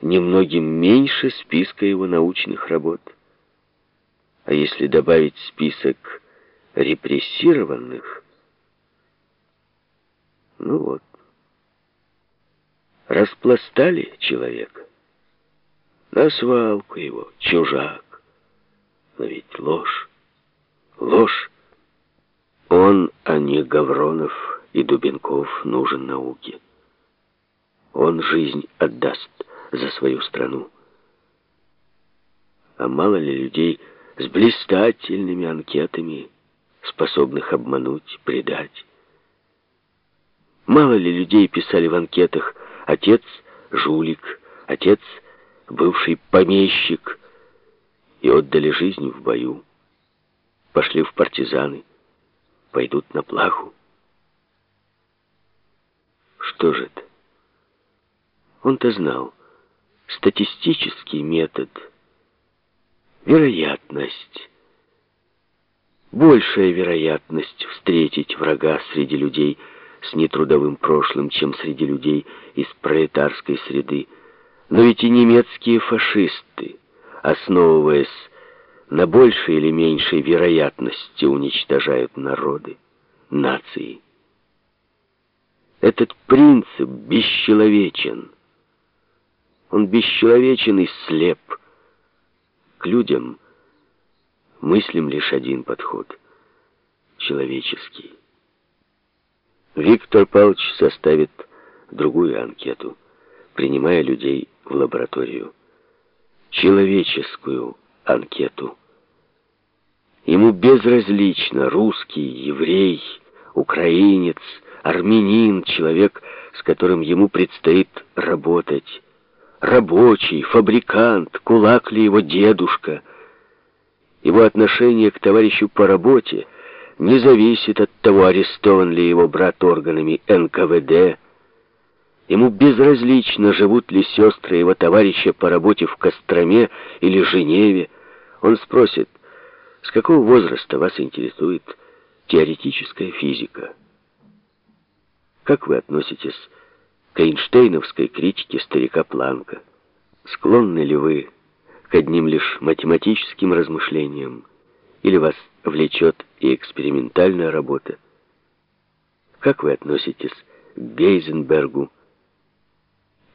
немногим меньше списка его научных работ. А если добавить список репрессированных, ну вот, распластали человека, на свалку его, чужак. Но ведь ложь, ложь. Он, а не Гавронов и Дубенков, нужен науке. Он жизнь отдаст за свою страну. А мало ли людей с блистательными анкетами, способных обмануть, предать. Мало ли людей писали в анкетах «отец — жулик», «отец — бывший помещик» и отдали жизнь в бою. Пошли в партизаны, пойдут на плаху. Что же это? Он-то знал. Статистический метод. Вероятность. Большая вероятность встретить врага среди людей с нетрудовым прошлым, чем среди людей из пролетарской среды. Но ведь и немецкие фашисты, основываясь на большей или меньшей вероятности, уничтожают народы, нации. Этот принцип бесчеловечен. Он бесчеловечен и слеп. К людям мыслим лишь один подход — человеческий. Виктор Павлович составит другую анкету, принимая людей в лабораторию. Человеческую анкету. Ему безразлично русский, еврей, украинец, армянин, человек, с которым ему предстоит работать. Рабочий, фабрикант, кулак ли его дедушка. Его отношение к товарищу по работе не зависит от того, арестован ли его брат органами НКВД. Ему безразлично, живут ли сестры его товарища по работе в Костроме или Женеве. Он спросит, с какого возраста вас интересует теоретическая физика? Как вы относитесь к Эйнштейновской критике старика Планка? Склонны ли вы к одним лишь математическим размышлениям? Или вас влечет и экспериментальная работа? Как вы относитесь к Гейзенбергу?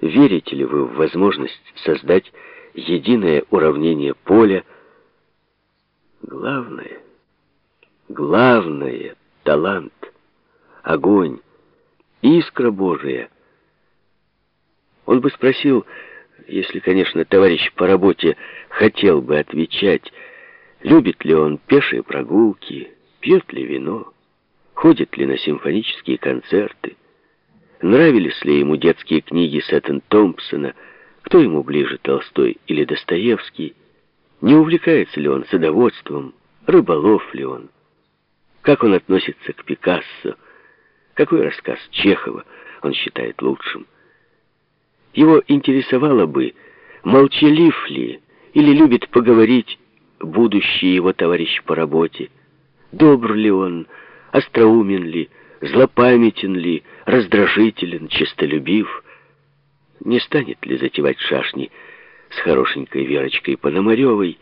Верите ли вы в возможность создать единое уравнение поля? Главное, главное — талант, огонь, искра Божия. Он бы спросил, если, конечно, товарищ по работе хотел бы отвечать, любит ли он пешие прогулки, пьет ли вино, ходит ли на симфонические концерты, нравились ли ему детские книги Сэттон Томпсона, кто ему ближе, Толстой или Достоевский, не увлекается ли он садоводством, рыболов ли он, как он относится к Пикассо, какой рассказ Чехова он считает лучшим. Его интересовало бы, молчалив ли или любит поговорить будущий его товарищ по работе, добр ли он, остроумен ли, злопамятен ли, раздражителен, честолюбив, не станет ли затевать шашни с хорошенькой Верочкой Пономаревой.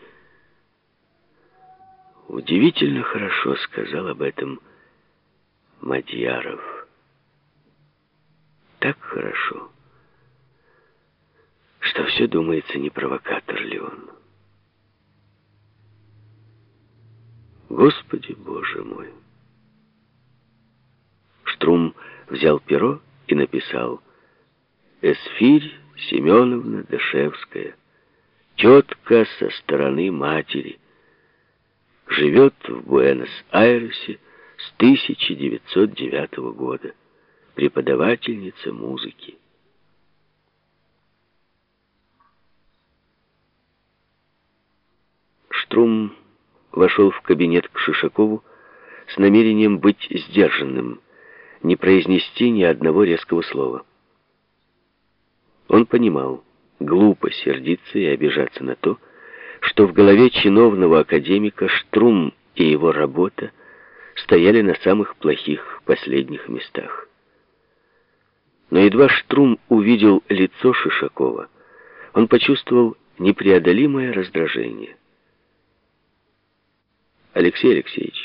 Удивительно хорошо сказал об этом Мадьяров. Так хорошо, что все думается, не провокатор ли он. Господи, Боже мой! Штрум взял перо и написал «Эсфирь Семеновна Дашевская, тетка со стороны матери, живет в Буэнос-Айресе с 1909 года, преподавательница музыки. Штрум вошел в кабинет к Шишакову с намерением быть сдержанным, не произнести ни одного резкого слова. Он понимал, глупо сердиться и обижаться на то, что в голове чиновного академика Штрум и его работа стояли на самых плохих последних местах. Но едва Штрум увидел лицо Шишакова, он почувствовал непреодолимое раздражение. «Алексей Алексеевич,